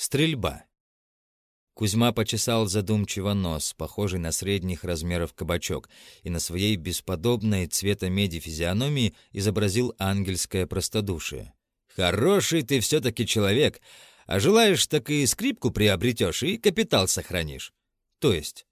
Стрельба. Кузьма почесал задумчиво нос, похожий на средних размеров кабачок, и на своей бесподобной цвета меди физиономии изобразил ангельское простодушие. «Хороший ты все-таки человек, а желаешь, так и скрипку приобретешь и капитал сохранишь. То есть,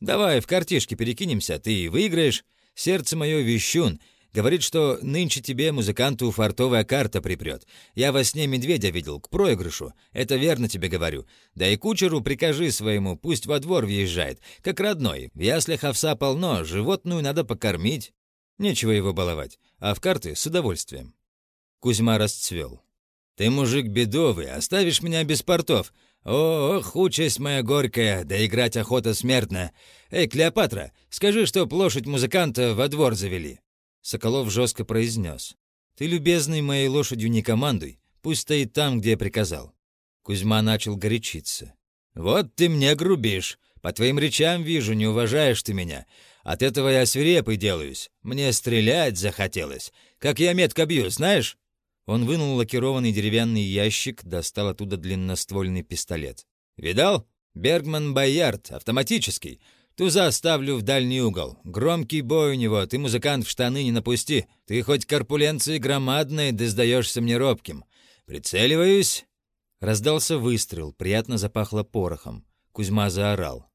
давай в картишки перекинемся, ты выиграешь. Сердце мое вещун, Говорит, что нынче тебе, музыканту, фартовая карта припрет. Я во сне медведя видел, к проигрышу. Это верно тебе говорю. Да и кучеру прикажи своему, пусть во двор въезжает, как родной. В яслях овса полно, животную надо покормить. Нечего его баловать, а в карты с удовольствием. Кузьма расцвел. «Ты мужик бедовый, оставишь меня без портов. Ох, участь моя горькая, да играть охота смертная. Эй, Клеопатра, скажи, что лошадь музыканта во двор завели». Соколов жестко произнес. «Ты, любезный, моей лошадью не командуй. Пусть стоит там, где я приказал». Кузьма начал горячиться. «Вот ты мне грубишь. По твоим речам вижу, не уважаешь ты меня. От этого я свирепый делаюсь. Мне стрелять захотелось. Как я метко бью, знаешь?» Он вынул лакированный деревянный ящик, достал оттуда длинноствольный пистолет. «Видал? Бергман Боярд, автоматический. Туза ставлю в дальний угол. Громкий бой у него, ты, музыкант, в штаны не напусти. Ты хоть корпуленции громадной, да сдаешься мне робким. Прицеливаюсь. Раздался выстрел, приятно запахло порохом. Кузьма заорал.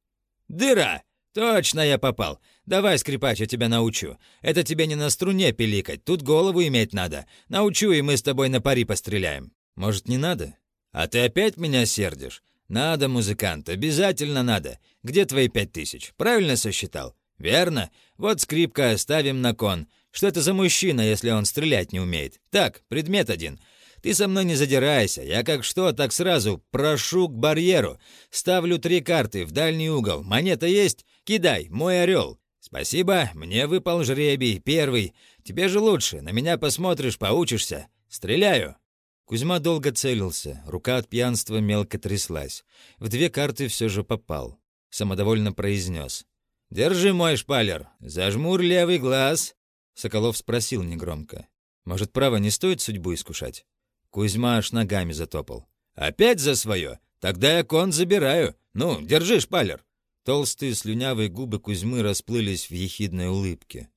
«Дыра! Точно я попал! Давай, скрипач, я тебя научу. Это тебе не на струне пиликать, тут голову иметь надо. Научу, и мы с тобой на пари постреляем. Может, не надо? А ты опять меня сердишь? «Надо, музыкант, обязательно надо. Где твои пять тысяч? Правильно сосчитал?» «Верно. Вот скрипка ставим на кон. Что это за мужчина, если он стрелять не умеет? Так, предмет один. Ты со мной не задирайся. Я как что, так сразу прошу к барьеру. Ставлю три карты в дальний угол. Монета есть? Кидай, мой орел. Спасибо, мне выпал жребий, первый. Тебе же лучше, на меня посмотришь, поучишься. Стреляю. Кузьма долго целился, рука от пьянства мелко тряслась. В две карты все же попал. Самодовольно произнес. «Держи мой шпалер, зажмур левый глаз!» Соколов спросил негромко. «Может, право не стоит судьбу искушать?» Кузьма аж ногами затопал. «Опять за свое? Тогда я кон забираю. Ну, держи шпалер!» Толстые слюнявые губы Кузьмы расплылись в ехидной улыбке.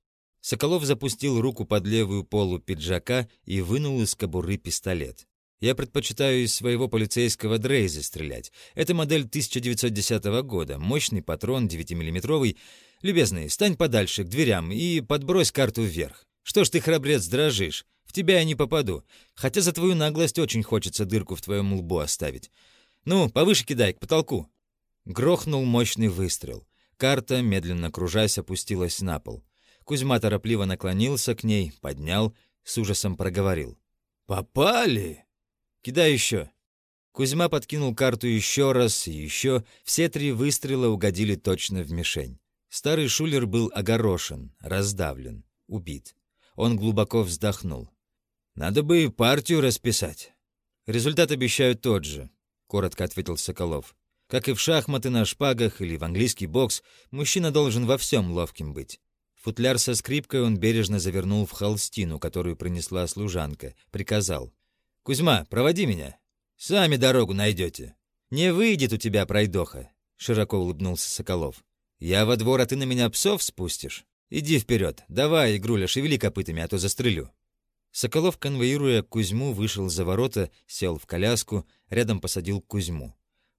Соколов запустил руку под левую полу пиджака и вынул из кобуры пистолет. Я предпочитаю из своего полицейского Дрейза стрелять. Это модель 1910 года, мощный патрон 9-миллиметровый. Любезный, стань подальше, к дверям, и подбрось карту вверх. Что ж ты, храбрец, дрожишь? В тебя я не попаду. Хотя за твою наглость очень хочется дырку в твоем лбу оставить. Ну, повыше кидай, к потолку. Грохнул мощный выстрел. Карта, медленно кружась, опустилась на пол. Кузьма торопливо наклонился к ней, поднял, с ужасом проговорил. «Попали!» «Кидай еще!» Кузьма подкинул карту еще раз и еще. Все три выстрела угодили точно в мишень. Старый шулер был огорошен, раздавлен, убит. Он глубоко вздохнул. «Надо бы и партию расписать». «Результат обещают тот же», — коротко ответил Соколов. «Как и в шахматы на шпагах или в английский бокс, мужчина должен во всем ловким быть. Футляр со скрипкой он бережно завернул в холстину, которую принесла служанка. Приказал. «Кузьма, проводи меня. Сами дорогу найдете». «Не выйдет у тебя, пройдоха», — широко улыбнулся Соколов. «Я во двор, а ты на меня псов спустишь? Иди вперед. Давай, игруля, шевели копытами, а то застрелю». Соколов, конвоируя Кузьму, вышел за ворота, сел в коляску, рядом посадил Кузьму.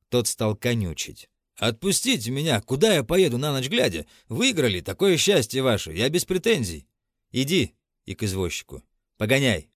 Тот стал конючить. «Отпустите меня! Куда я поеду на ночь глядя? Выиграли! Такое счастье ваше! Я без претензий!» «Иди!» — и к извозчику. «Погоняй!»